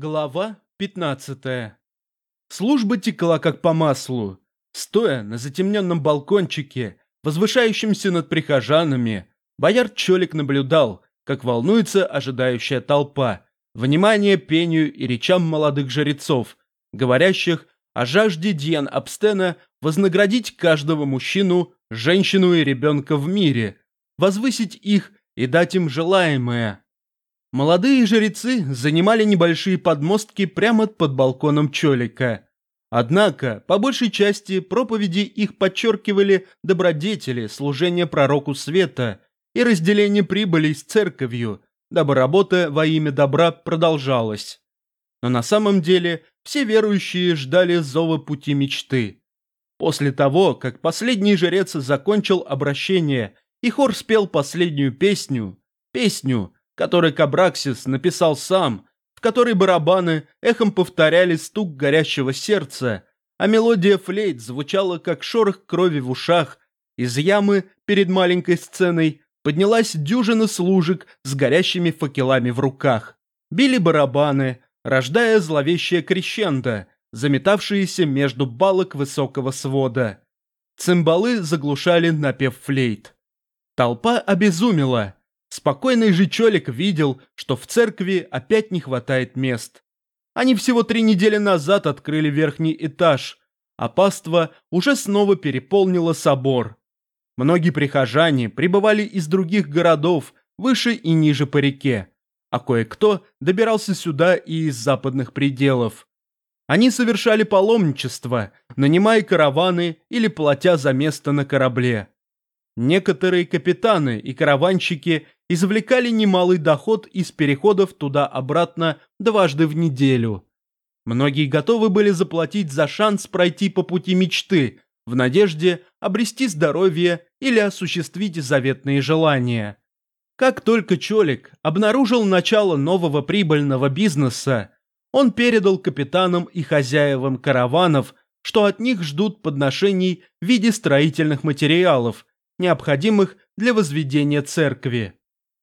Глава 15 Служба текла как по маслу. Стоя на затемненном балкончике, возвышающемся над прихожанами, бояр Чолик наблюдал, как волнуется ожидающая толпа, внимание пению и речам молодых жрецов, говорящих о жажде Диан Абстена вознаградить каждого мужчину, женщину и ребенка в мире, возвысить их и дать им желаемое. Молодые жрецы занимали небольшие подмостки прямо под балконом Чолика. Однако, по большей части, проповеди их подчеркивали добродетели, служение пророку света и разделение прибыли с церковью, дабы работа во имя добра продолжалась. Но на самом деле все верующие ждали зова пути мечты. После того, как последний жрец закончил обращение и хор спел последнюю песню, песню – который Кабраксис написал сам, в которой барабаны эхом повторяли стук горящего сердца, а мелодия флейт звучала как шорох крови в ушах, из ямы перед маленькой сценой поднялась дюжина служек с горящими факелами в руках. Били барабаны, рождая зловещее крещендо, заметавшиеся между балок высокого свода. Цимбалы заглушали напев флейт. Толпа обезумела – Спокойный же Чолик видел, что в церкви опять не хватает мест. Они всего три недели назад открыли верхний этаж, а паства уже снова переполнила собор. Многие прихожане прибывали из других городов, выше и ниже по реке, а кое-кто добирался сюда и из западных пределов. Они совершали паломничество, нанимая караваны или платя за место на корабле. Некоторые капитаны и караванщики извлекали немалый доход из переходов туда-обратно дважды в неделю. Многие готовы были заплатить за шанс пройти по пути мечты, в надежде обрести здоровье или осуществить заветные желания. Как только Чолик обнаружил начало нового прибыльного бизнеса, он передал капитанам и хозяевам караванов, что от них ждут подношений в виде строительных материалов, необходимых для возведения церкви.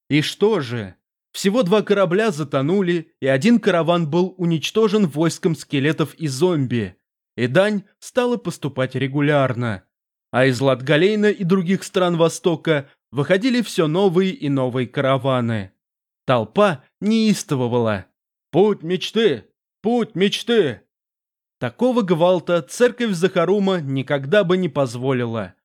И что же? Всего два корабля затонули, и один караван был уничтожен войском скелетов и зомби. И дань стала поступать регулярно. А из Латгалейна и других стран Востока выходили все новые и новые караваны. Толпа неистовывала. «Путь мечты! Путь мечты!» Такого гвалта церковь Захарума никогда бы не позволила.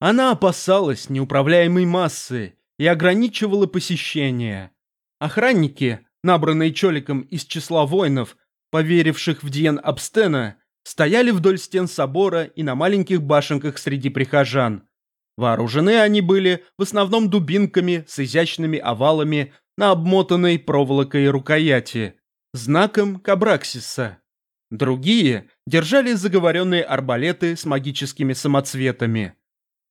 Она опасалась неуправляемой массы и ограничивала посещение. Охранники, набранные Чоликом из числа воинов, поверивших в Диен Абстена, стояли вдоль стен собора и на маленьких башенках среди прихожан. Вооружены они были в основном дубинками с изящными овалами на обмотанной проволокой рукояти, знаком Кабраксиса. Другие держали заговоренные арбалеты с магическими самоцветами.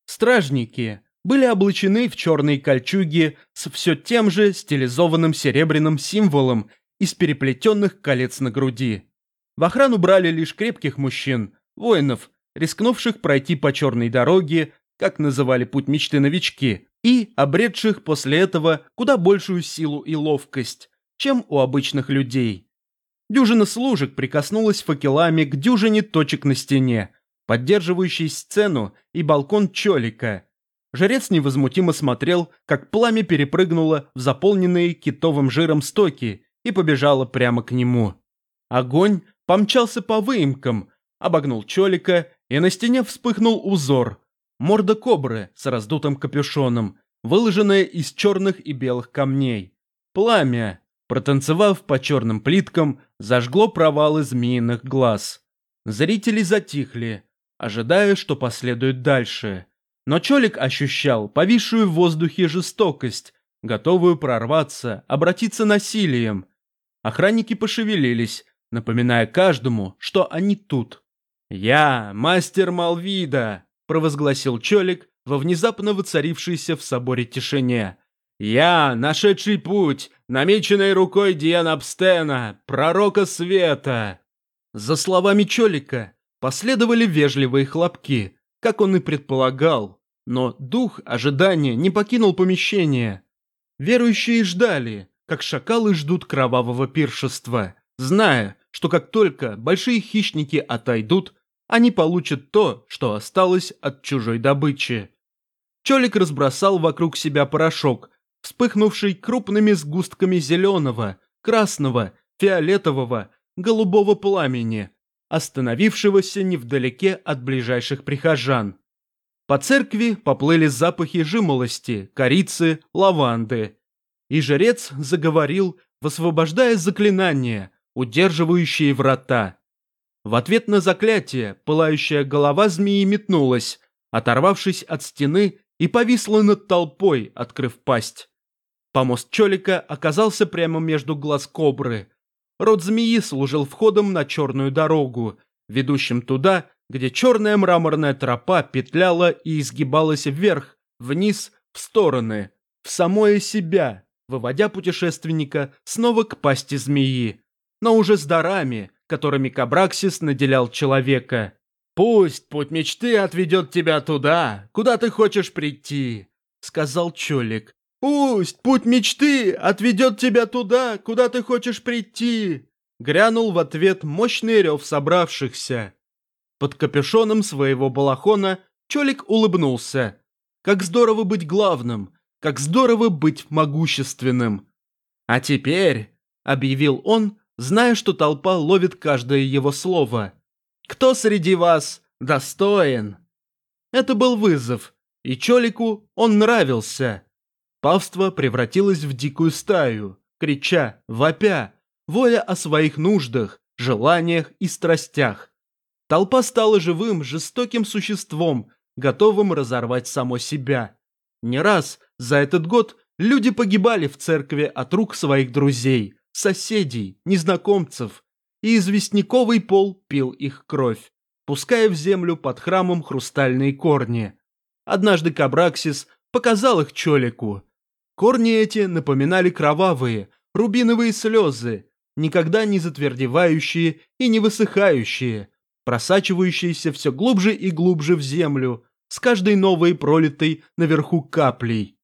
Стражники были облачены в черные кольчуги с все тем же стилизованным серебряным символом из переплетенных колец на груди. В охрану брали лишь крепких мужчин, воинов, рискнувших пройти по черной дороге, как называли путь мечты новички, и обретших после этого куда большую силу и ловкость, чем у обычных людей. Дюжина служек прикоснулась факелами к дюжине точек на стене, поддерживающий сцену и балкон Чолика. Жрец невозмутимо смотрел, как пламя перепрыгнуло в заполненные китовым жиром стоки и побежало прямо к нему. Огонь помчался по выемкам, обогнул Чолика, и на стене вспыхнул узор. Морда кобры с раздутым капюшоном, выложенная из черных и белых камней. Пламя, протанцевав по черным плиткам, зажгло провалы змеиных глаз. Зрители затихли, ожидая, что последует дальше. Но Чолик ощущал повисшую в воздухе жестокость, готовую прорваться, обратиться насилием. Охранники пошевелились, напоминая каждому, что они тут. «Я мастер Малвида», – провозгласил Чолик во внезапно воцарившейся в соборе тишине. «Я, нашедший путь, намеченной рукой Диана Абстена, пророка света». За словами Чолика Последовали вежливые хлопки, как он и предполагал, но дух ожидания не покинул помещение. Верующие ждали, как шакалы ждут кровавого пиршества, зная, что как только большие хищники отойдут, они получат то, что осталось от чужой добычи. Чолик разбросал вокруг себя порошок, вспыхнувший крупными сгустками зеленого, красного, фиолетового, голубого пламени, остановившегося невдалеке от ближайших прихожан. По церкви поплыли запахи жимолости, корицы, лаванды. И жрец заговорил, высвобождая заклинания, удерживающие врата. В ответ на заклятие пылающая голова змеи метнулась, оторвавшись от стены и повисла над толпой, открыв пасть. Помост Чолика оказался прямо между глаз кобры. Рот змеи служил входом на черную дорогу, ведущим туда, где черная мраморная тропа петляла и изгибалась вверх, вниз, в стороны, в самое себя, выводя путешественника снова к пасти змеи, но уже с дарами, которыми Кабраксис наделял человека. «Пусть путь мечты отведет тебя туда, куда ты хочешь прийти», — сказал Чолик. «Пусть путь мечты отведет тебя туда, куда ты хочешь прийти», — грянул в ответ мощный рев собравшихся. Под капюшоном своего балахона Чолик улыбнулся. Как здорово быть главным, как здорово быть могущественным. А теперь, объявил он, зная, что толпа ловит каждое его слово. Кто среди вас достоин? Это был вызов, и Чолику он нравился. Павство превратилось в дикую стаю, крича, вопя, воя о своих нуждах, желаниях и страстях. Толпа стала живым, жестоким существом, готовым разорвать само себя. Не раз за этот год люди погибали в церкви от рук своих друзей, соседей, незнакомцев, и известняковый пол пил их кровь, пуская в землю под храмом хрустальные корни. Однажды Кабраксис показал их Чолику. Корни эти напоминали кровавые, рубиновые слезы, никогда не затвердевающие и не высыхающие, просачивающиеся все глубже и глубже в землю, с каждой новой пролитой наверху каплей.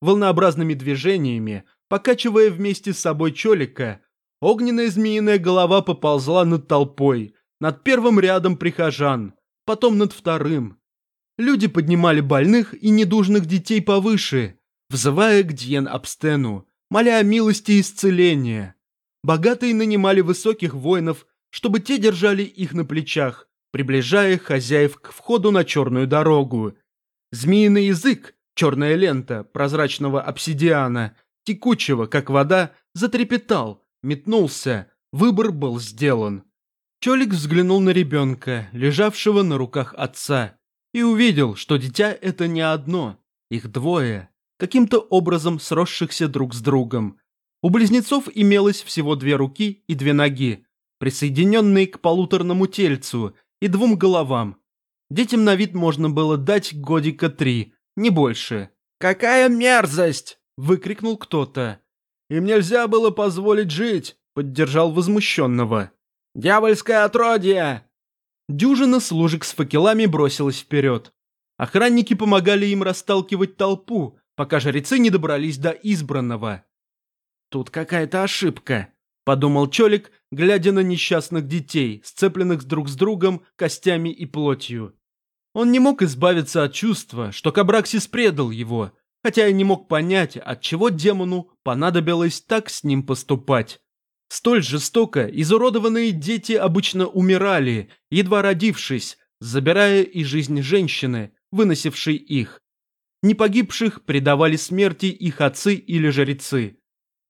Волнообразными движениями, покачивая вместе с собой Чолика, огненная змеиная голова поползла над толпой, над первым рядом прихожан, потом над вторым. Люди поднимали больных и недужных детей повыше, взывая к Дьен Абстену, моля о милости и исцеления. Богатые нанимали высоких воинов чтобы те держали их на плечах, приближая хозяев к входу на черную дорогу. Змеиный язык, черная лента прозрачного обсидиана, текучего, как вода, затрепетал, метнулся, выбор был сделан. Чолик взглянул на ребенка, лежавшего на руках отца, и увидел, что дитя это не одно, их двое, каким-то образом сросшихся друг с другом. У близнецов имелось всего две руки и две ноги, присоединенные к полуторному тельцу и двум головам. Детям на вид можно было дать годика три, не больше. «Какая мерзость!» – выкрикнул кто-то. «Им нельзя было позволить жить!» – поддержал возмущенного. «Дьявольское отродье!» Дюжина служек с факелами бросилась вперед. Охранники помогали им расталкивать толпу, пока жрецы не добрались до избранного. «Тут какая-то ошибка», – подумал Чолик, глядя на несчастных детей, сцепленных друг с другом костями и плотью. Он не мог избавиться от чувства, что Кабраксис предал его, хотя и не мог понять, от чего демону понадобилось так с ним поступать. Столь жестоко изуродованные дети обычно умирали, едва родившись, забирая и жизнь женщины, выносившей их. Не погибших предавали смерти их отцы или жрецы.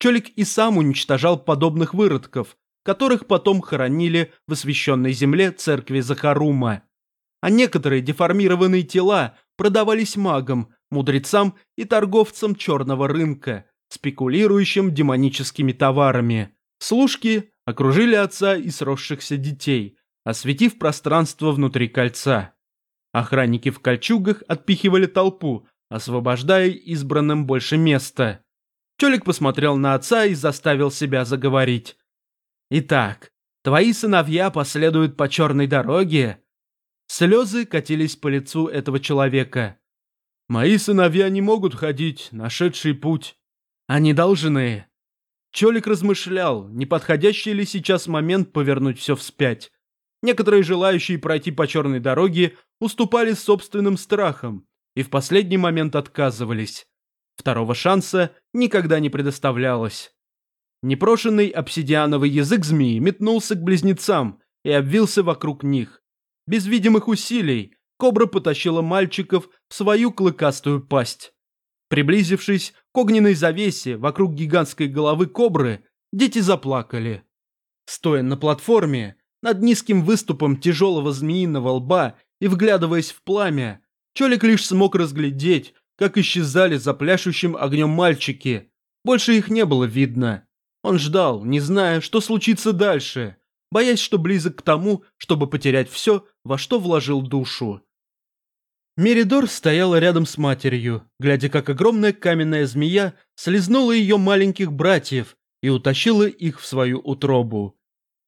Чолик и сам уничтожал подобных выродков, которых потом хоронили в освященной земле церкви Захарума. А некоторые деформированные тела продавались магам, мудрецам и торговцам черного рынка, спекулирующим демоническими товарами. Служки окружили отца и сросшихся детей, осветив пространство внутри кольца. Охранники в кольчугах отпихивали толпу, освобождая избранным больше места. Чолик посмотрел на отца и заставил себя заговорить. «Итак, твои сыновья последуют по черной дороге?» Слезы катились по лицу этого человека. «Мои сыновья не могут ходить, нашедший путь. Они должны». Чолик размышлял, не подходящий ли сейчас момент повернуть все вспять. Некоторые желающие пройти по черной дороге уступали собственным страхам и в последний момент отказывались. Второго шанса никогда не предоставлялось. Непрошенный обсидиановый язык змеи метнулся к близнецам и обвился вокруг них. Без видимых усилий кобра потащила мальчиков в свою клыкастую пасть. Приблизившись к огненной завесе вокруг гигантской головы кобры, дети заплакали. Стоя на платформе, над низким выступом тяжелого змеиного лба и вглядываясь в пламя, Чолик лишь смог разглядеть, как исчезали за пляшущим огнем мальчики. Больше их не было видно. Он ждал, не зная, что случится дальше, боясь, что близок к тому, чтобы потерять все, во что вложил душу. Меридор стояла рядом с матерью, глядя, как огромная каменная змея слезнула ее маленьких братьев и утащила их в свою утробу.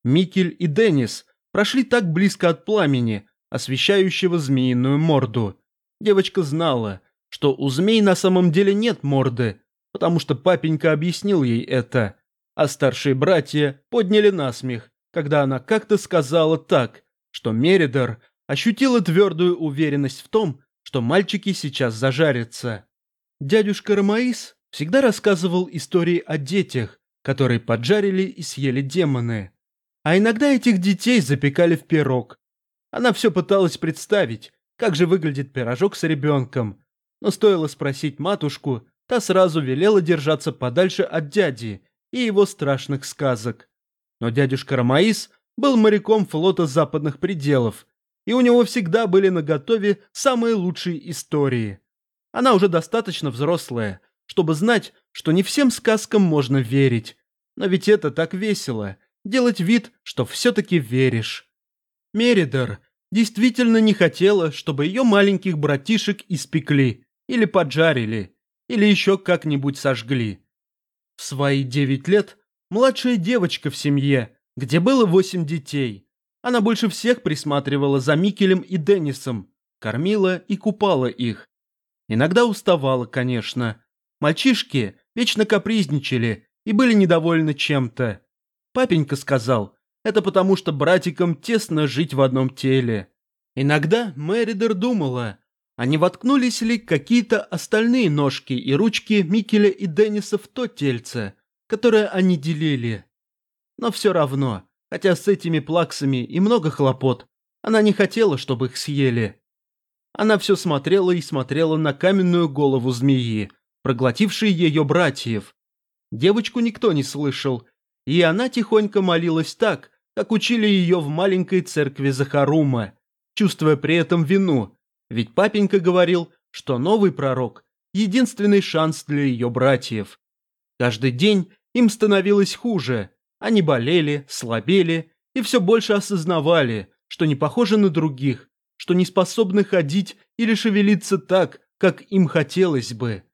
Микель и Деннис прошли так близко от пламени, освещающего змеиную морду. Девочка знала, что у змей на самом деле нет морды, потому что папенька объяснил ей это, а старшие братья подняли насмех, когда она как-то сказала так, что Меридор ощутила твердую уверенность в том, что мальчики сейчас зажарятся. Дядюшка Ромаис всегда рассказывал истории о детях, которые поджарили и съели демоны. А иногда этих детей запекали в пирог. Она все пыталась представить, как же выглядит пирожок с ребенком. Но стоило спросить матушку, та сразу велела держаться подальше от дяди и его страшных сказок. Но дядюшка Ромаис был моряком флота западных пределов и у него всегда были наготове самые лучшие истории. Она уже достаточно взрослая, чтобы знать, что не всем сказкам можно верить. Но ведь это так весело, делать вид, что все-таки веришь. Меридор действительно не хотела, чтобы ее маленьких братишек испекли, или поджарили, или еще как-нибудь сожгли. В свои девять лет младшая девочка в семье, где было восемь детей, она больше всех присматривала за Микелем и Деннисом, кормила и купала их. Иногда уставала, конечно. Мальчишки вечно капризничали и были недовольны чем-то. Папенька сказал, это потому что братикам тесно жить в одном теле. Иногда Мэридер думала, а не воткнулись ли какие-то остальные ножки и ручки Микеля и Денниса в то тельце, которое они делили. Но все равно, Хотя с этими плаксами и много хлопот, она не хотела, чтобы их съели. Она все смотрела и смотрела на каменную голову змеи, проглотившей ее братьев. Девочку никто не слышал, и она тихонько молилась так, как учили ее в маленькой церкви Захарума, чувствуя при этом вину, ведь папенька говорил, что новый пророк – единственный шанс для ее братьев. Каждый день им становилось хуже – они болели, слабели и все больше осознавали, что не похожи на других, что не способны ходить или шевелиться так, как им хотелось бы.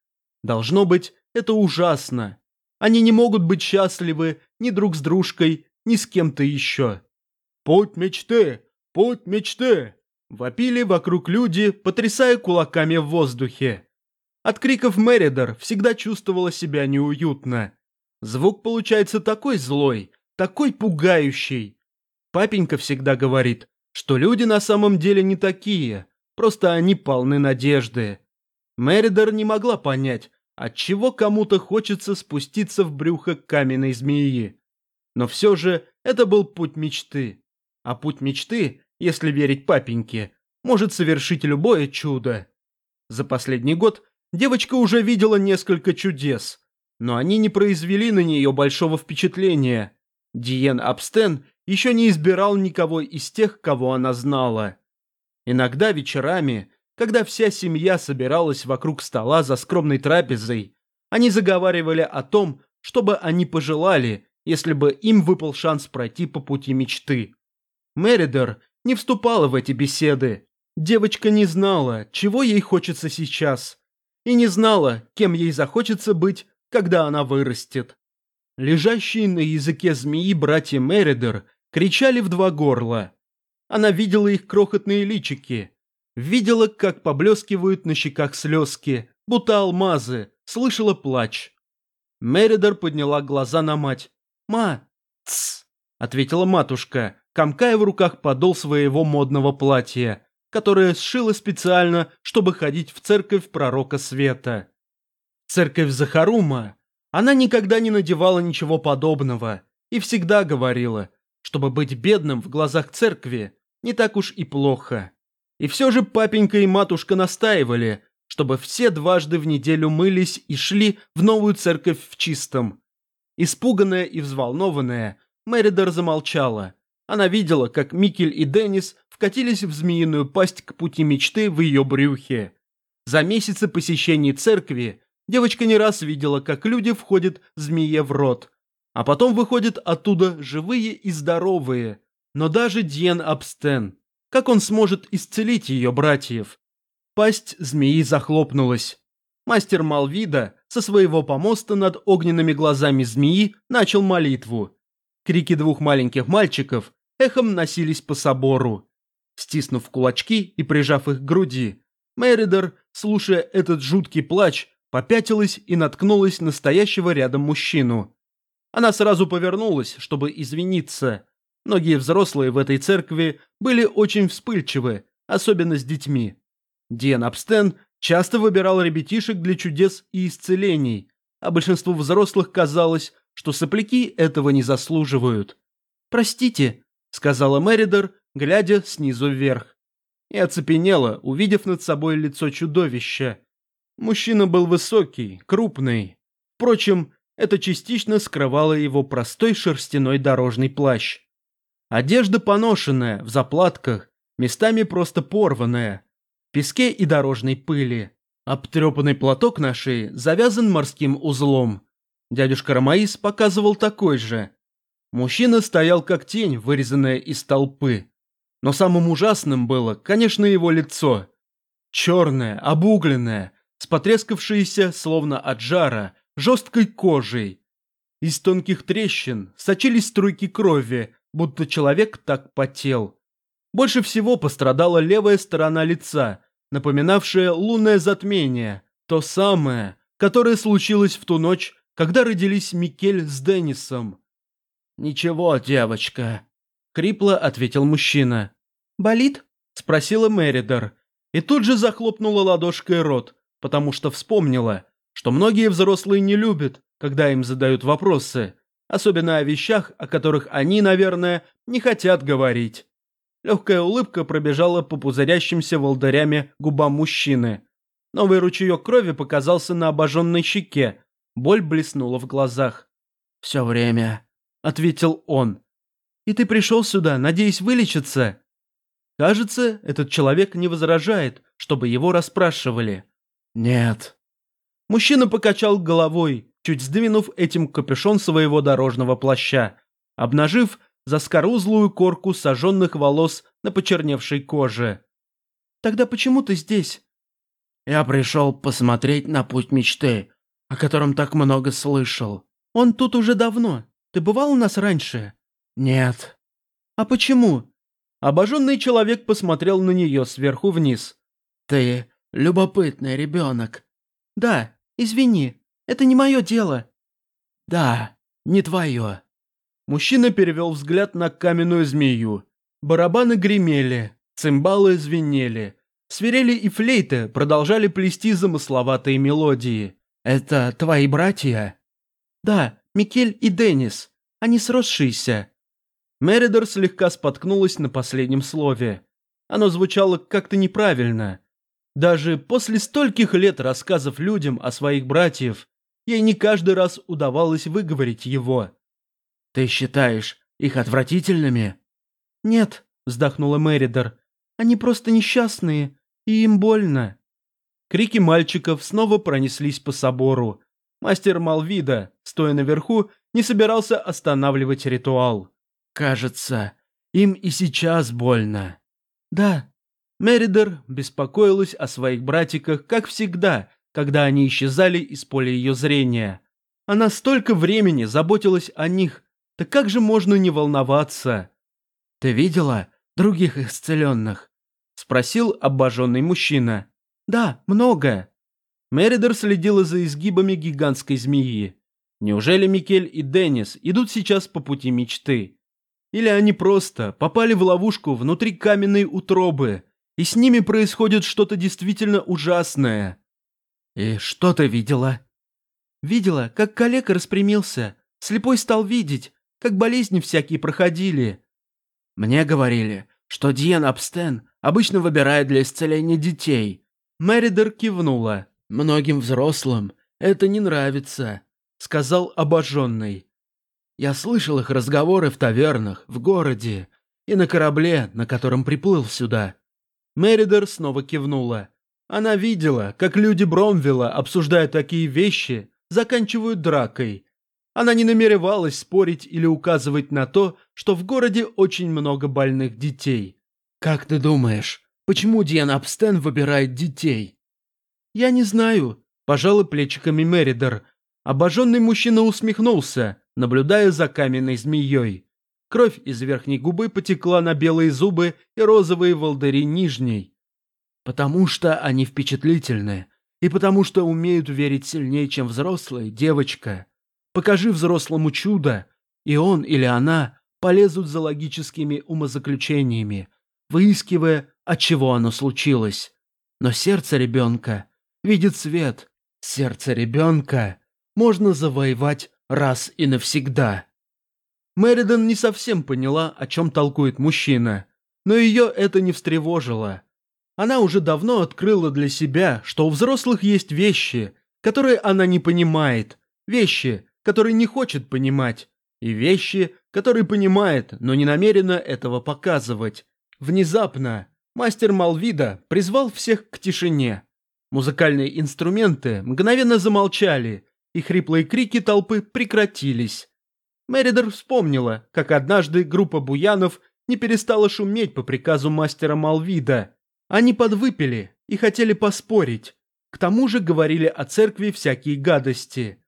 Должно быть, это ужасно. Они не могут быть счастливы ни друг с дружкой, ни с кем-то еще. «Путь мечты! Путь мечты!» Вопили вокруг люди, потрясая кулаками в воздухе. От криков Меридор всегда чувствовала себя неуютно. Звук получается такой злой, такой пугающий. Папенька всегда говорит, что люди на самом деле не такие, просто они полны надежды. Меридор не могла понять, отчего кому-то хочется спуститься в брюхо каменной змеи. Но все же это был путь мечты. А путь мечты, если верить папеньке, может совершить любое чудо. За последний год девочка уже видела несколько чудес – но они не произвели на нее большого впечатления. Диен Абстен еще не избирал никого из тех, кого она знала. Иногда вечерами, когда вся семья собиралась вокруг стола за скромной трапезой, они заговаривали о том, что бы они пожелали, если бы им выпал шанс пройти по пути мечты. Меридер не вступала в эти беседы. Девочка не знала, чего ей хочется сейчас, и не знала, кем ей захочется быть когда она вырастет. Лежащие на языке змеи братья Меридер кричали в два горла. Она видела их крохотные личики, видела, как поблескивают на щеках слезки, будто алмазы, слышала плач. Меридер подняла глаза на мать. «Ма!» «Тсс!» — ответила матушка, комкая в руках подол своего модного платья, которое сшила специально, чтобы ходить в церковь пророка света. Церковь Захарума. Она никогда не надевала ничего подобного и всегда говорила, чтобы быть бедным в глазах церкви не так уж и плохо. И все же папенька и матушка настаивали, чтобы все дважды в неделю мылись и шли в новую церковь в чистом. Испуганная и взволнованная, Мэридор замолчала. Она видела, как Микель и Деннис вкатились в змеиную пасть к пути мечты в ее брюхе. За месяцы посещений церкви девочка не раз видела, как люди входят змее в рот, а потом выходят оттуда живые и здоровые. Но даже Диен Абстен, как он сможет исцелить ее братьев? Пасть змеи захлопнулась. Мастер Малвида со своего помоста над огненными глазами змеи начал молитву. Крики двух маленьких мальчиков эхом носились по собору. Стиснув кулачки и прижав их к груди, Меридер, слушая этот жуткий плач, попятилась и наткнулась на стоящего рядом мужчину. Она сразу повернулась, чтобы извиниться. Многие взрослые в этой церкви были очень вспыльчивы, особенно с детьми. Диан Абстен часто выбирал ребятишек для чудес и исцелений, а большинству взрослых казалось, что сопляки этого не заслуживают. «Простите», — сказала Меридер, глядя снизу вверх. И оцепенела, увидев над собой лицо чудовища. Мужчина был высокий, крупный. Впрочем, это частично скрывало его простой шерстяной дорожный плащ. Одежда поношенная, в заплатках, местами просто порванная, песке и дорожной пыли. Обтрепанный платок на шее завязан морским узлом. Дядюшка Ромаис показывал такой же. Мужчина стоял как тень, вырезанная из толпы. Но самым ужасным было, конечно, его лицо. Черное, обугленное, с потрескавшейся, словно от жара, жесткой кожей. Из тонких трещин сочились струйки крови, будто человек так потел. Больше всего пострадала левая сторона лица, напоминавшая лунное затмение, то самое, которое случилось в ту ночь, когда родились Микель с Деннисом. «Ничего, девочка», — хрипло ответил мужчина. «Болит?» — спросила Меридор, и тут же захлопнула ладошкой рот, потому что вспомнила, что многие взрослые не любят, когда им задают вопросы, особенно о вещах, о которых они, наверное, не хотят говорить. Легкая улыбка пробежала по пузырящимся волдырями губам мужчины. Новый ручеек крови показался на обожженной щеке. Боль блеснула в глазах. «Все время», — ответил он. «И ты пришел сюда, надеясь вылечиться?» Кажется, этот человек не возражает, чтобы его расспрашивали. «Нет». Мужчина покачал головой, чуть сдвинув этим капюшон своего дорожного плаща, обнажив заскорузлую корку сожженных волос на почерневшей коже. «Тогда почему ты здесь?» «Я пришел посмотреть на путь мечты, о котором так много слышал». «Он тут уже давно. Ты бывал у нас раньше?» «Нет». «А почему?» Обожженный человек посмотрел на нее сверху вниз. «Ты любопытный ребенок». «Да, извини, это не мое дело». «Да, не твое». Мужчина перевел взгляд на каменную змею. Барабаны гремели, цимбалы звенели. Свирели и флейты продолжали плести замысловатые мелодии. «Это твои братья?» «Да, Микель и Деннис. Они сросшиеся». Меридор слегка споткнулась на последнем слове. Оно звучало как-то неправильно. Даже после стольких лет рассказов людям о своих братьев, ей не каждый раз удавалось выговорить его. «Ты считаешь их отвратительными?» «Нет», — вздохнула Меридор. «Они просто несчастные, и им больно». Крики мальчиков снова пронеслись по собору. Мастер Малвида, стоя наверху, не собирался останавливать ритуал. «Кажется, им и сейчас больно». «Да». Меридер беспокоилась о своих братиках, как всегда, когда они исчезали из поля ее зрения. Она столько времени заботилась о них, так как же можно не волноваться? Ты видела других исцеленных? Спросил обожженный мужчина. Да, много. Меридер следила за изгибами гигантской змеи. Неужели Микель и Деннис идут сейчас по пути мечты? Или они просто попали в ловушку внутри каменной утробы, и с ними происходит что-то действительно ужасное? И что ты видела? Видела, как калека распрямился, слепой стал видеть, как болезни всякие проходили. Мне говорили, что Диен Абстен обычно выбирает для исцеления детей. Мэридер кивнула. Многим взрослым это не нравится, сказал обожженный. Я слышал их разговоры в тавернах, в городе и на корабле, на котором приплыл сюда. Меридер снова кивнула. Она видела, как люди Бромвилла, обсуждая такие вещи, заканчивают дракой. Она не намеревалась спорить или указывать на то, что в городе очень много больных детей. «Как ты думаешь, почему Диан Абстен выбирает детей?» «Я не знаю», – пожала плечиками Меридер. Обожженный мужчина усмехнулся, наблюдая за каменной змеей. Кровь из верхней губы потекла на белые зубы и розовые волдыри нижней. Потому что они впечатлительны. И потому что умеют верить сильнее, чем взрослые, девочка. Покажи взрослому чудо, и он или она полезут за логическими умозаключениями, выискивая, от чего оно случилось. Но сердце ребенка видит свет. Сердце ребенка можно завоевать раз и навсегда. Мэридон не совсем поняла, о чем толкует мужчина, но ее это не встревожило. Она уже давно открыла для себя, что у взрослых есть вещи, которые она не понимает, вещи, которые не хочет понимать, и вещи, которые понимает, но не намерена этого показывать. Внезапно мастер Малвида призвал всех к тишине. Музыкальные инструменты мгновенно замолчали, и хриплые крики толпы прекратились. Меридер вспомнила, как однажды группа буянов не перестала шуметь по приказу мастера Малвида. Они подвыпили и хотели поспорить. К тому же говорили о церкви всякие гадости.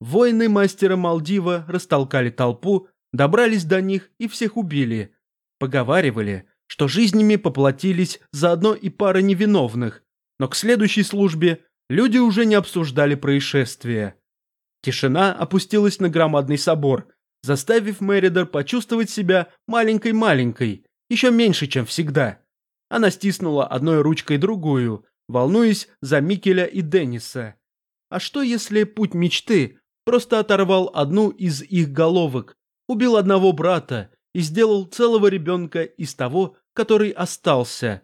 Воины мастера Малдива растолкали толпу, добрались до них и всех убили. Поговаривали, что жизнями поплатились заодно и пара невиновных, но к следующей службе люди уже не обсуждали происшествия. Тишина опустилась на громадный собор, заставив Меридер почувствовать себя маленькой-маленькой, еще меньше, чем всегда. Она стиснула одной ручкой другую, волнуясь за Микеля и Денниса. А что если путь мечты просто оторвал одну из их головок, убил одного брата и сделал целого ребенка из того, который остался?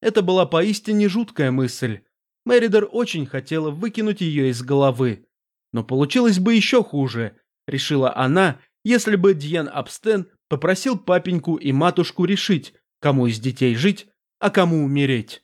Это была поистине жуткая мысль. Меридер очень хотела выкинуть ее из головы. Но получилось бы еще хуже, решила она, если бы Дьен Абстен попросил папеньку и матушку решить, кому из детей жить, а кому умереть.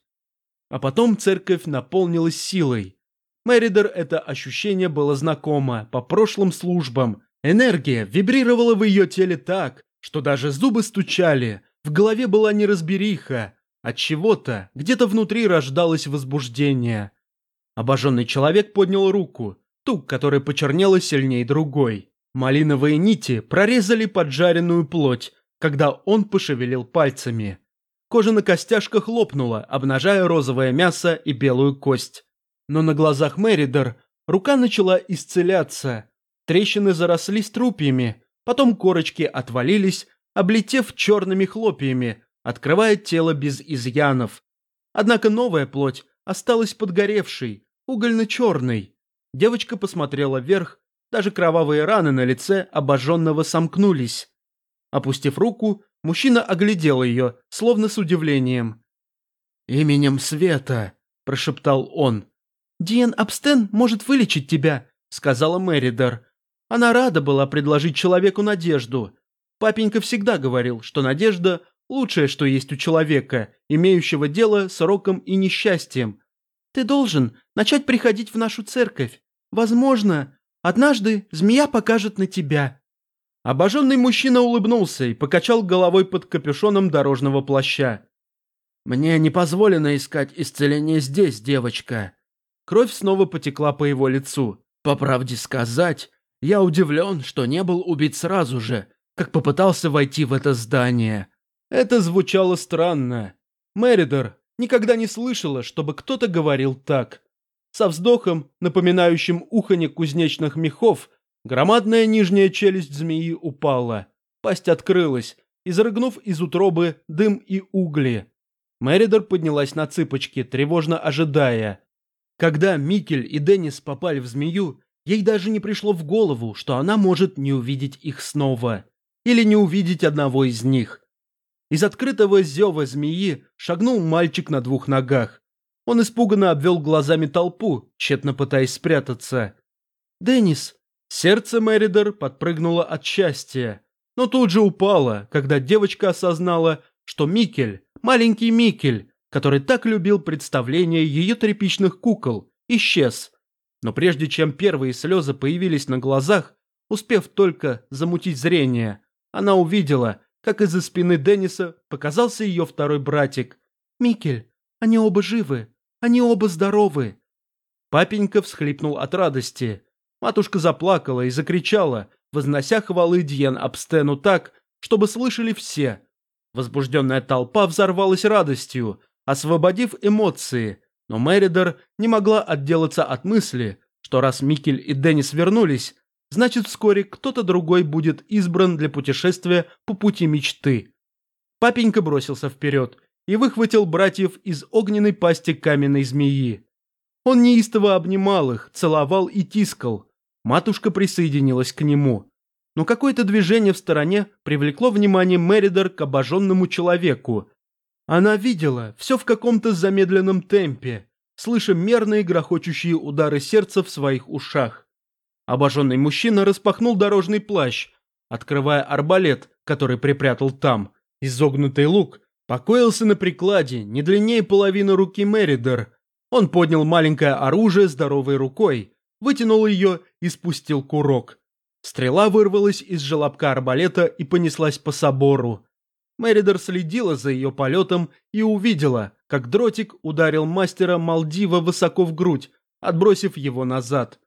А потом церковь наполнилась силой. Мэридер это ощущение было знакомо по прошлым службам. Энергия вибрировала в ее теле так, что даже зубы стучали, в голове была неразбериха, от чего-то где-то внутри рождалось возбуждение. Обожженный человек поднял руку, ту, которая почернела сильнее другой. Малиновые нити прорезали поджаренную плоть, когда он пошевелил пальцами. Кожа на костяшках лопнула, обнажая розовое мясо и белую кость. Но на глазах Мэридер рука начала исцеляться. Трещины заросли струпьями, потом корочки отвалились, облетев черными хлопьями, открывая тело без изъянов. Однако новая плоть осталась подгоревшей, угольно-черной. Девочка посмотрела вверх даже кровавые раны на лице обожженного сомкнулись. Опустив руку, мужчина оглядел ее, словно с удивлением. «Именем Света», – прошептал он. «Диен Абстен может вылечить тебя», – сказала Мэридер. Она рада была предложить человеку надежду. Папенька всегда говорил, что надежда – лучшее, что есть у человека, имеющего дело с роком и несчастьем. Ты должен начать приходить в нашу церковь. Возможно, Однажды змея покажет на тебя». Обожженный мужчина улыбнулся и покачал головой под капюшоном дорожного плаща. «Мне не позволено искать исцеление здесь, девочка». Кровь снова потекла по его лицу. «По правде сказать, я удивлен, что не был убит сразу же, как попытался войти в это здание». Это звучало странно. Меридер никогда не слышала, чтобы кто-то говорил так. Со вздохом, напоминающим уханье кузнечных мехов, Громадная нижняя челюсть змеи упала. Пасть открылась, изрыгнув из утробы дым и угли. Мэридер поднялась на цыпочки, тревожно ожидая. Когда Микель и Деннис попали в змею, ей даже не пришло в голову, что она может не увидеть их снова. Или не увидеть одного из них. Из открытого зева змеи шагнул мальчик на двух ногах. Он испуганно обвел глазами толпу, тщетно пытаясь спрятаться. «Деннис!» Сердце Мэридер подпрыгнуло от счастья, но тут же упало, когда девочка осознала, что Микель, маленький Микель, который так любил представление ее тряпичных кукол, исчез. Но прежде чем первые слезы появились на глазах, успев только замутить зрение, она увидела, как из-за спины Денниса показался ее второй братик. «Микель, они оба живы, они оба здоровы!» Папенька всхлипнул от радости. Матушка заплакала и закричала, вознося хвалы Дьен Абстену так, чтобы слышали все. Возбужденная толпа взорвалась радостью, освободив эмоции, но Меридер не могла отделаться от мысли, что раз Микель и Деннис вернулись, значит вскоре кто-то другой будет избран для путешествия по пути мечты. Папенька бросился вперед и выхватил братьев из огненной пасти каменной змеи. Он неистово обнимал их, целовал и тискал. Матушка присоединилась к нему. Но какое-то движение в стороне привлекло внимание Меридер к обожженному человеку. Она видела все в каком-то замедленном темпе, слыша мерные грохочущие удары сердца в своих ушах. Обожженный мужчина распахнул дорожный плащ, открывая арбалет, который припрятал там. Изогнутый лук покоился на прикладе, не длиннее половины руки Меридер. Он поднял маленькое оружие здоровой рукой, вытянул ее и спустил курок. Стрела вырвалась из желобка арбалета и понеслась по собору. Меридер следила за ее полетом и увидела, как дротик ударил мастера Малдива высоко в грудь, отбросив его назад.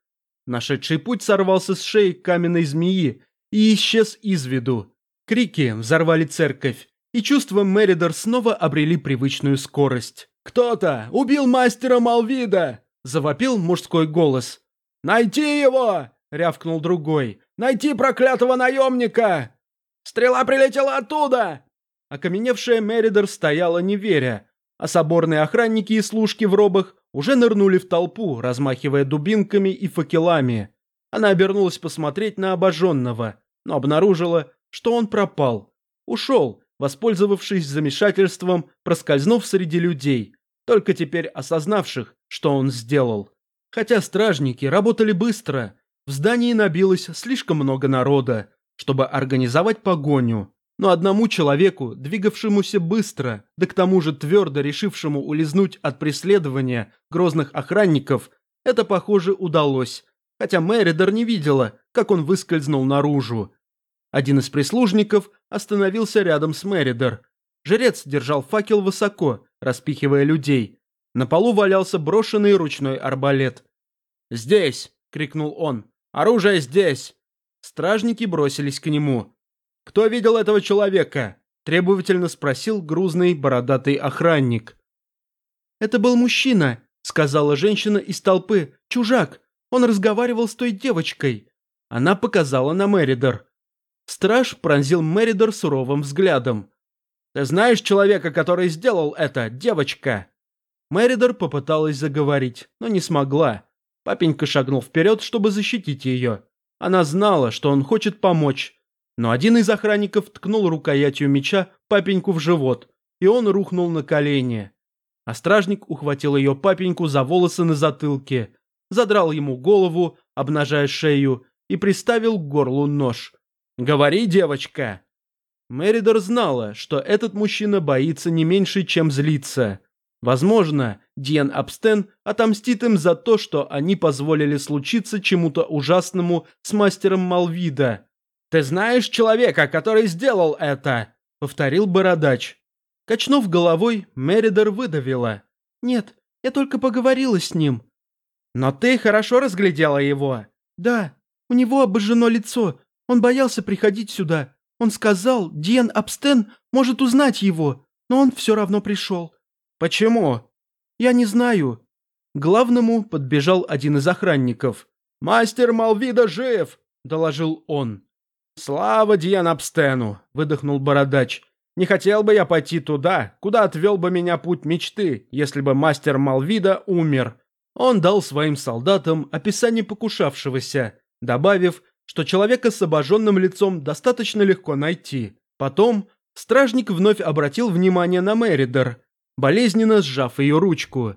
Нашедший путь сорвался с шеи каменной змеи и исчез из виду. Крики взорвали церковь, и чувства Меридер снова обрели привычную скорость. «Кто-то убил мастера Малвида!» – завопил мужской голос. «Найти его!» – рявкнул другой. «Найти проклятого наемника!» «Стрела прилетела оттуда!» Окаменевшая Меридер стояла не веря, а соборные охранники и служки в робах уже нырнули в толпу, размахивая дубинками и факелами. Она обернулась посмотреть на обожженного, но обнаружила, что он пропал. Ушел, воспользовавшись замешательством, проскользнув среди людей, только теперь осознавших, что он сделал. Хотя стражники работали быстро, в здании набилось слишком много народа, чтобы организовать погоню. Но одному человеку, двигавшемуся быстро, да к тому же твердо решившему улизнуть от преследования грозных охранников, это, похоже, удалось, хотя Мэридер не видела, как он выскользнул наружу. Один из прислужников остановился рядом с Мэридер. Жрец держал факел высоко, распихивая людей. На полу валялся брошенный ручной арбалет. «Здесь!» — крикнул он. «Оружие здесь!» Стражники бросились к нему. «Кто видел этого человека?» – требовательно спросил грузный бородатый охранник. «Это был мужчина», – сказала женщина из толпы. «Чужак. Он разговаривал с той девочкой». Она показала на Меридор. Страж пронзил Меридор суровым взглядом. «Ты знаешь человека, который сделал это, девочка?» Меридор попыталась заговорить, но не смогла. Папенька шагнул вперед, чтобы защитить ее. Она знала, что он хочет помочь, но один из охранников ткнул рукоятью меча папеньку в живот, и он рухнул на колени. А стражник ухватил ее папеньку за волосы на затылке, задрал ему голову, обнажая шею, и приставил к горлу нож. «Говори, девочка!» Меридор знала, что этот мужчина боится не меньше, чем злится. Возможно, Диан Абстен отомстит им за то, что они позволили случиться чему-то ужасному с мастером Малвида. «Ты знаешь человека, который сделал это?» — повторил бородач. Качнув головой, Меридер выдавила. «Нет, я только поговорила с ним». «Но ты хорошо разглядела его?» «Да, у него обожжено лицо. Он боялся приходить сюда. Он сказал, Диан Абстен может узнать его, но он все равно пришел». «Почему?» «Я не знаю». Главному подбежал один из охранников. «Мастер Малвида жив! доложил он. «Слава Дианабстену!» — выдохнул бородач. «Не хотел бы я пойти туда, куда отвел бы меня путь мечты, если бы мастер Малвида умер». Он дал своим солдатам описание покушавшегося, добавив, что человека с обожженным лицом достаточно легко найти. Потом стражник вновь обратил внимание на Меридер, болезненно сжав ее ручку.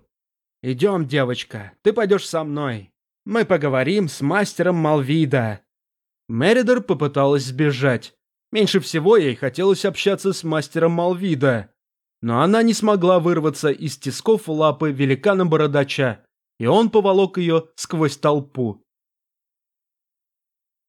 «Идем, девочка, ты пойдешь со мной. Мы поговорим с мастером Малвида». Меридер попыталась сбежать. Меньше всего ей хотелось общаться с мастером Малвида. Но она не смогла вырваться из тисков лапы великана-бородача, и он поволок ее сквозь толпу.